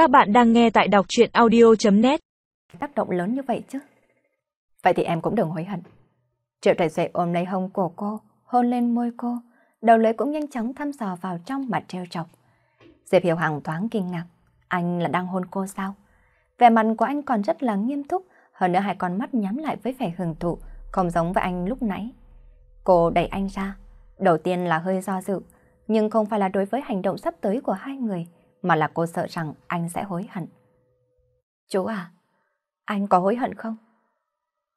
Các bạn đang nghe tại đọc chuyện audio.net Tác động lớn như vậy chứ? Vậy thì em cũng đừng hối hận. Triệu Trạch dậy ôm lấy hông của cô, hôn lên môi cô, đầu lưỡi cũng nhanh chóng thăm dò vào trong mặt treo chọc. Diệp Hiểu Hằng thoáng kinh ngạc, anh là đang hôn cô sao? Vẻ mặt của anh còn rất là nghiêm túc, hơn nữa hai con mắt nhắm lại với vẻ hưởng thụ, không giống với anh lúc nãy. Cô đẩy anh ra, đầu tiên là hơi do dự, nhưng không phải là đối với hành động sắp tới của hai người, mà là cô sợ rằng anh sẽ hối hận. Chú à, anh có hối hận không?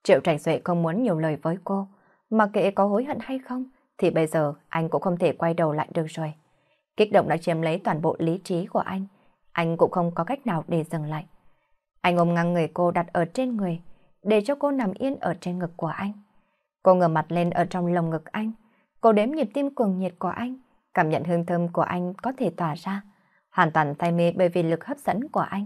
Triệu Trạch Duệ không muốn nhiều lời với cô, mà kệ có hối hận hay không, thì bây giờ anh cũng không thể quay đầu lại được rồi. Kích động đã chiếm lấy toàn bộ lý trí của anh, anh cũng không có cách nào để dừng lại. Anh ôm ngang người cô đặt ở trên người, để cho cô nằm yên ở trên ngực của anh. Cô ngửa mặt lên ở trong lồng ngực anh, cô đếm nhịp tim cuồng nhiệt của anh, cảm nhận hương thơm của anh có thể tỏa ra, hoàn toàn say mê bởi vì lực hấp dẫn của anh.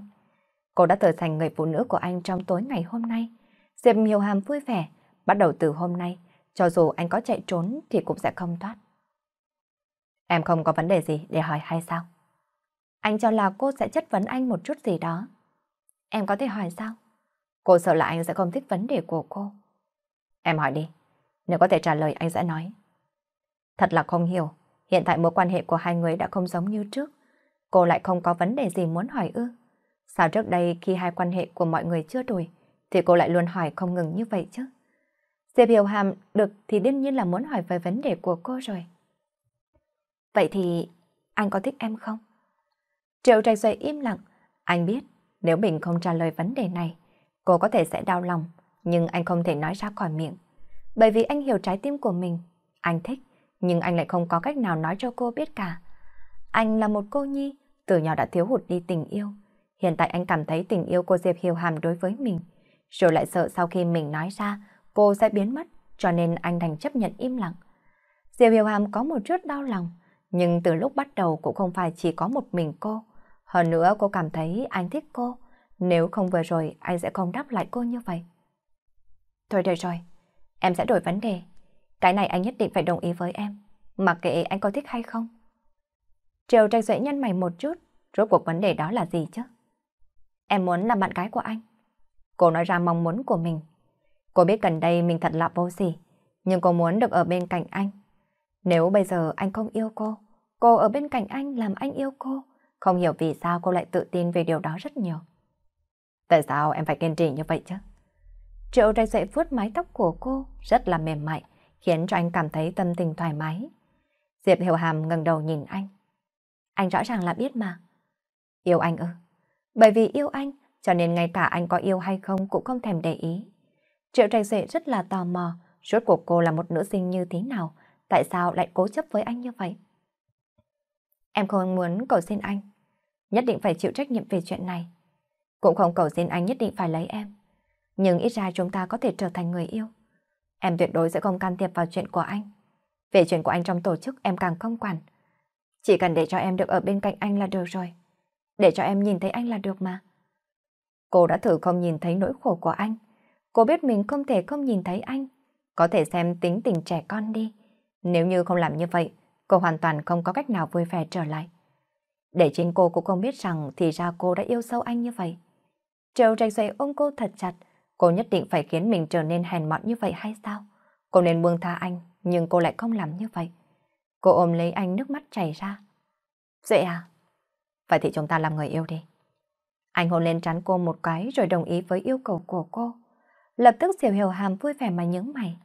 Cô đã trở thành người phụ nữ của anh trong tối ngày hôm nay. Diệp Miêu Hàm vui vẻ, bắt đầu từ hôm nay, cho dù anh có chạy trốn thì cũng sẽ không thoát. Em không có vấn đề gì để hỏi hay sao? Anh cho là cô sẽ chất vấn anh một chút gì đó. Em có thể hỏi sao? Cô sợ là anh sẽ không thích vấn đề của cô. Em hỏi đi, nếu có thể trả lời anh sẽ nói. Thật là không hiểu, hiện tại mối quan hệ của hai người đã không giống như trước. Cô lại không có vấn đề gì muốn hỏi ư. Sao trước đây khi hai quan hệ của mọi người chưa đổi, thì cô lại luôn hỏi không ngừng như vậy chứ? Diệp Hiểu Hàm được thì đương nhiên là muốn hỏi về vấn đề của cô rồi. Vậy thì anh có thích em không? Triệu Trạch Duệ im lặng. Anh biết nếu mình không trả lời vấn đề này, cô có thể sẽ đau lòng, nhưng anh không thể nói ra khỏi miệng. Bởi vì anh hiểu trái tim của mình. Anh thích, nhưng anh lại không có cách nào nói cho cô biết cả. Anh là một cô nhi, từ nhỏ đã thiếu hụt đi tình yêu. Hiện tại anh cảm thấy tình yêu của Diệp Hiểu Hàm đối với mình, rồi lại sợ sau khi mình nói ra, cô sẽ biến mất, cho nên anh đành chấp nhận im lặng. Diệp Hiểu Hàm có một chút đau lòng, nhưng từ lúc bắt đầu cũng không phải chỉ có một mình cô. Hơn nữa cô cảm thấy anh thích cô, nếu không vừa rồi anh sẽ không đáp lại cô như vậy. Thôi được rồi, em sẽ đổi vấn đề. Cái này anh nhất định phải đồng ý với em, mặc kệ anh có thích hay không. Triều Trạch Duệ nhân mày một chút, rốt cuộc vấn đề đó là gì chứ? Em muốn làm bạn gái của anh. Cô nói ra mong muốn của mình. Cô biết gần đây mình thật là vô sỉ, nhưng cô muốn được ở bên cạnh anh. Nếu bây giờ anh không yêu cô, cô ở bên cạnh anh làm anh yêu cô, không hiểu vì sao cô lại tự tin về điều đó rất nhiều. Tại sao em phải kiên trì như vậy chứ? Triệu Trạch Duệ vuốt mái tóc của cô rất là mềm mại, khiến cho anh cảm thấy tâm tình thoải mái. Diệp Hiểu Hàm ngẩng đầu nhìn anh. Anh rõ ràng là biết mà. Yêu anh ư? Bởi vì yêu anh, cho nên ngay cả anh có yêu hay không cũng không thèm để ý. Triệu Trạch Duệ rất là tò mò, rốt cuộc cô là một nữ sinh như thế nào, tại sao lại cố chấp với anh như vậy? Em không muốn cầu xin anh, nhất định phải chịu trách nhiệm về chuyện này. Cũng không cầu xin anh nhất định phải lấy em. Nhưng ít ra chúng ta có thể trở thành người yêu. Em tuyệt đối sẽ không can thiệp vào chuyện của anh. Về chuyện của anh trong tổ chức em càng không quản. Chỉ cần để cho em được ở bên cạnh anh là được rồi. Để cho em nhìn thấy anh là được mà. Cô đã thử không nhìn thấy nỗi khổ của anh. Cô biết mình không thể không nhìn thấy anh. Có thể xem tính tình trẻ con đi. Nếu như không làm như vậy, cô hoàn toàn không có cách nào vui vẻ trở lại. Để chính cô cũng không biết rằng thì ra cô đã yêu sâu anh như vậy. Triệu trạch dậy ôm cô thật chặt, cô nhất định phải khiến mình trở nên hèn mọn như vậy hay sao? Cô nên buông tha anh, nhưng cô lại không làm như vậy. Cô ôm lấy anh nước mắt chảy ra. Dễ à? Vậy thì chúng ta làm người yêu đi. Anh hôn lên trán cô một cái rồi đồng ý với yêu cầu của cô. Lập tức Diệu Hiểu Hàm vui vẻ mà nhướng mày.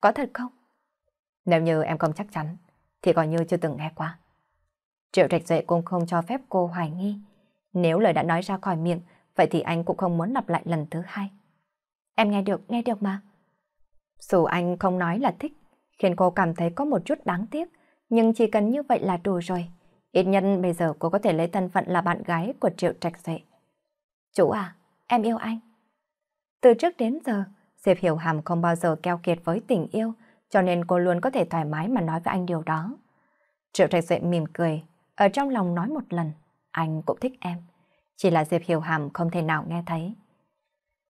Có thật không? Nếu như em không chắc chắn, thì coi như chưa từng nghe qua. Triệu Trạch Duệ cũng không cho phép cô hoài nghi. Nếu lời đã nói ra khỏi miệng, vậy thì anh cũng không muốn lặp lại lần thứ hai. Em nghe được, nghe được mà. Dù anh không nói là thích, khiến cô cảm thấy có một chút đáng tiếc, nhưng chỉ cần như vậy là đủ rồi. Ít nhân bây giờ cô có thể lấy thân phận là bạn gái của Triệu Trạch Duệ. Chủ à, em yêu anh. Từ trước đến giờ, Diệp Hiểu Hàm không bao giờ keo kiệt với tình yêu, cho nên cô luôn có thể thoải mái mà nói với anh điều đó. Triệu Trạch Duệ mỉm cười, ở trong lòng nói một lần, anh cũng thích em. Chỉ là Diệp Hiểu Hàm không thể nào nghe thấy.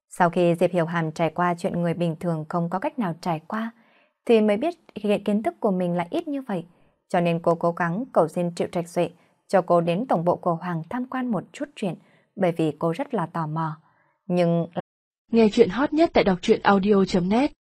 Sau khi Diệp Hiểu Hàm trải qua chuyện người bình thường không có cách nào trải qua, thì mới biết kiến thức của mình là ít như vậy, cho nên cô cố gắng cầu xin Triệu Trạch Duệ cho cô đến tổng bộ của Hoàng tham quan một chút chuyện, bởi vì cô rất là tò mò. Nhưng... Nghe chuyện hot nhất tại đọc truyện audio.net